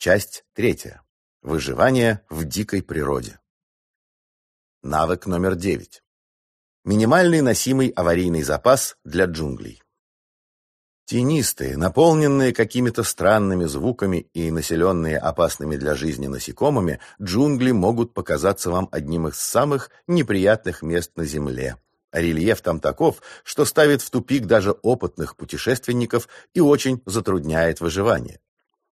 Часть третья. Выживание в дикой природе. Навык номер девять. Минимальный носимый аварийный запас для джунглей. Тенистые, наполненные какими-то странными звуками и населенные опасными для жизни насекомыми, джунгли могут показаться вам одним из самых неприятных мест на Земле. Рельеф там таков, что ставит в тупик даже опытных путешественников и очень затрудняет выживание.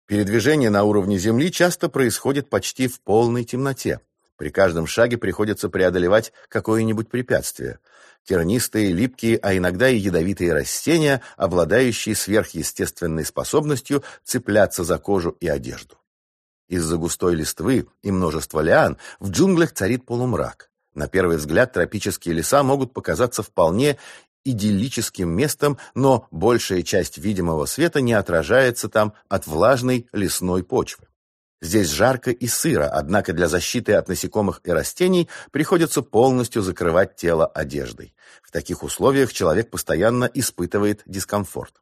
Передвижение на уровне Земли часто происходит почти в полной темноте. При каждом шаге приходится преодолевать какое-нибудь препятствие. Тернистые, липкие, а иногда и ядовитые растения, обладающие сверхъестественной способностью цепляться за кожу и одежду. Из-за густой листвы и множества лиан в джунглях царит полумрак. На первый взгляд тропические леса могут показаться вполне идиллическим местом, но большая часть видимого света не отражается там от влажной лесной почвы. Здесь жарко и сыро, однако для защиты от насекомых и растений приходится полностью закрывать тело одеждой. В таких условиях человек постоянно испытывает дискомфорт.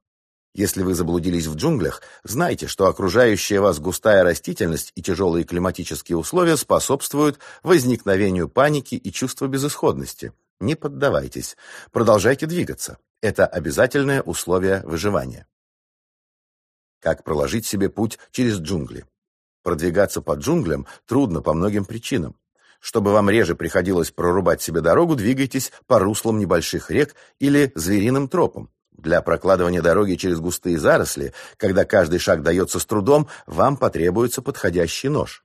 Если вы заблудились в джунглях, знайте, что окружающая вас густая растительность и тяжелые климатические условия способствуют возникновению паники и чувства безысходности. Не поддавайтесь. Продолжайте двигаться. Это обязательное условие выживания. Как проложить себе путь через джунгли? Продвигаться по джунглям трудно по многим причинам. Чтобы вам реже приходилось прорубать себе дорогу, двигайтесь по руслам небольших рек или звериным тропам. Для прокладывания дороги через густые заросли, когда каждый шаг дается с трудом, вам потребуется подходящий нож.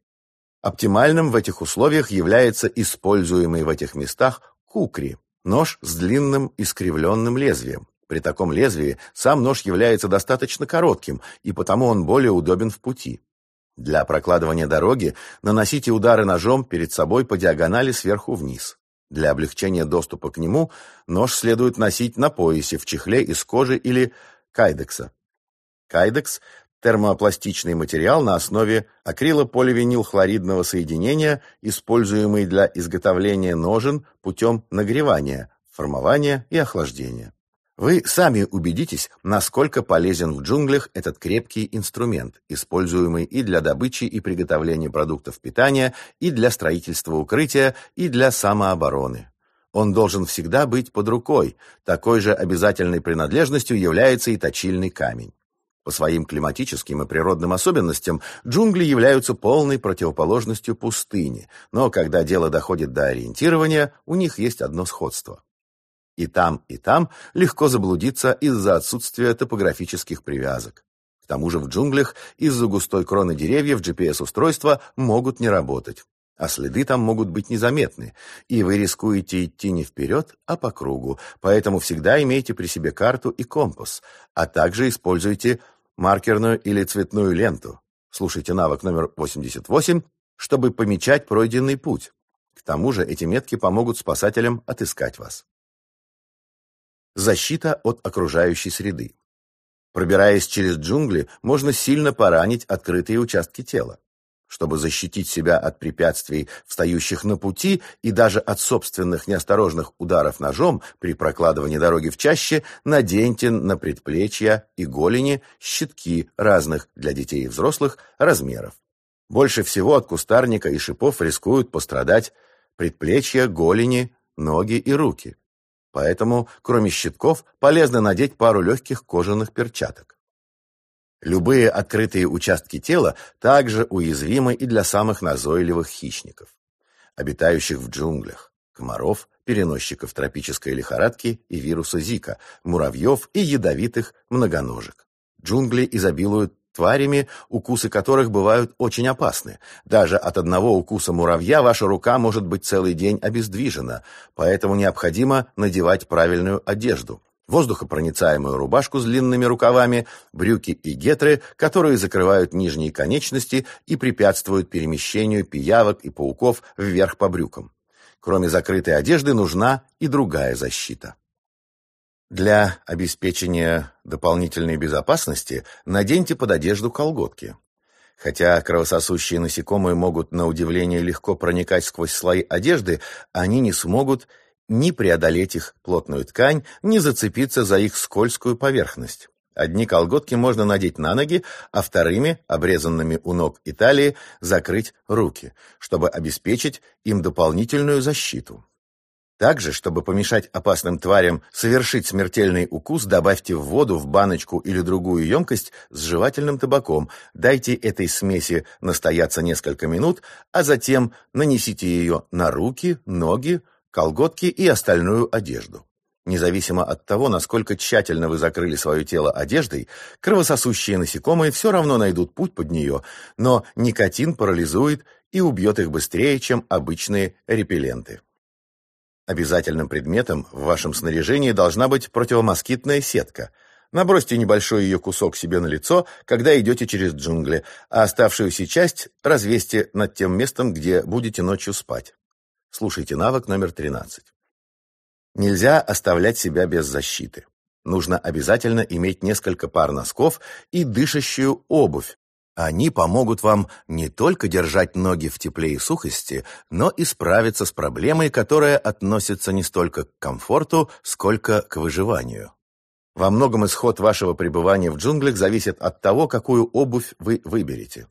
Оптимальным в этих условиях является используемый в этих местах кукри – нож с длинным искривленным лезвием. При таком лезвии сам нож является достаточно коротким, и потому он более удобен в пути. Для прокладывания дороги наносите удары ножом перед собой по диагонали сверху вниз. Для облегчения доступа к нему нож следует носить на поясе в чехле из кожи или кайдекса. Кайдекс – термопластичный материал на основе акрилополивинилхлоридного соединения, используемый для изготовления ножен путем нагревания, формования и охлаждения. Вы сами убедитесь, насколько полезен в джунглях этот крепкий инструмент, используемый и для добычи и приготовления продуктов питания, и для строительства укрытия, и для самообороны. Он должен всегда быть под рукой. Такой же обязательной принадлежностью является и точильный камень. По своим климатическим и природным особенностям джунгли являются полной противоположностью пустыни, но когда дело доходит до ориентирования, у них есть одно сходство. И там, и там легко заблудиться из-за отсутствия топографических привязок. К тому же в джунглях из-за густой кроны деревьев GPS-устройства могут не работать, а следы там могут быть незаметны, и вы рискуете идти не вперед, а по кругу, поэтому всегда имейте при себе карту и компас, а также используйте маркерную или цветную ленту. Слушайте навык номер 88, чтобы помечать пройденный путь. К тому же эти метки помогут спасателям отыскать вас. Защита от окружающей среды. Пробираясь через джунгли, можно сильно поранить открытые участки тела. Чтобы защитить себя от препятствий, встающих на пути, и даже от собственных неосторожных ударов ножом при прокладывании дороги в чаще, наденьте на предплечья и голени щитки разных для детей и взрослых размеров. Больше всего от кустарника и шипов рискуют пострадать предплечья, голени, ноги и руки. Поэтому, кроме щитков, полезно надеть пару легких кожаных перчаток. Любые открытые участки тела также уязвимы и для самых назойливых хищников, обитающих в джунглях, комаров, переносчиков тропической лихорадки и вируса Зика, муравьев и ядовитых многоножек. Джунгли изобилуют тварями, укусы которых бывают очень опасны. Даже от одного укуса муравья ваша рука может быть целый день обездвижена, поэтому необходимо надевать правильную одежду. Воздухопроницаемую рубашку с длинными рукавами, брюки и гетры, которые закрывают нижние конечности и препятствуют перемещению пиявок и пауков вверх по брюкам. Кроме закрытой одежды нужна и другая защита. Для обеспечения дополнительной безопасности наденьте под одежду колготки. Хотя кровососущие насекомые могут, на удивление, легко проникать сквозь слои одежды, они не смогут ни преодолеть их плотную ткань, ни зацепиться за их скользкую поверхность. Одни колготки можно надеть на ноги, а вторыми, обрезанными у ног и талии, закрыть руки, чтобы обеспечить им дополнительную защиту. Также, чтобы помешать опасным тварям совершить смертельный укус, добавьте в воду в баночку или другую емкость с жевательным табаком, дайте этой смеси настояться несколько минут, а затем нанесите ее на руки, ноги, колготки и остальную одежду. Независимо от того, насколько тщательно вы закрыли свое тело одеждой, кровососущие насекомые все равно найдут путь под нее, но никотин парализует и убьет их быстрее, чем обычные репелленты. Обязательным предметом в вашем снаряжении должна быть противомоскитная сетка. Набросьте небольшой ее кусок себе на лицо, когда идете через джунгли, а оставшуюся часть развесьте над тем местом, где будете ночью спать. Слушайте навык номер 13. Нельзя оставлять себя без защиты. Нужно обязательно иметь несколько пар носков и дышащую обувь, они помогут вам не только держать ноги в тепле и сухости, но и справиться с проблемой, которая относится не столько к комфорту, сколько к выживанию. Во многом исход вашего пребывания в джунглях зависит от того, какую обувь вы выберете.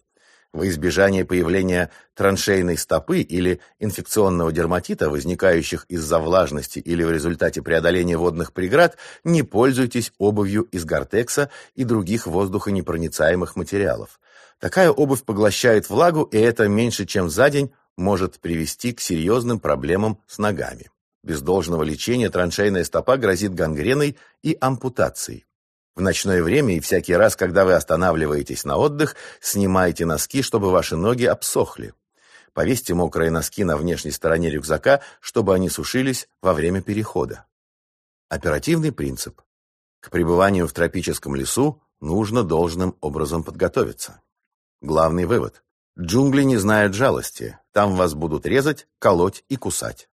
Во избежание появления траншейной стопы или инфекционного дерматита, возникающих из-за влажности или в результате преодоления водных преград, не пользуйтесь обувью из гортекса и других воздухонепроницаемых материалов. Такая обувь поглощает влагу, и это меньше, чем за день может привести к серьезным проблемам с ногами. Без должного лечения траншейная стопа грозит гангреной и ампутацией. В ночное время и всякий раз, когда вы останавливаетесь на отдых, снимайте носки, чтобы ваши ноги обсохли. Повесьте мокрые носки на внешней стороне рюкзака, чтобы они сушились во время перехода. Оперативный принцип. К пребыванию в тропическом лесу нужно должным образом подготовиться. Главный вывод. Джунгли не знают жалости. Там вас будут резать, колоть и кусать.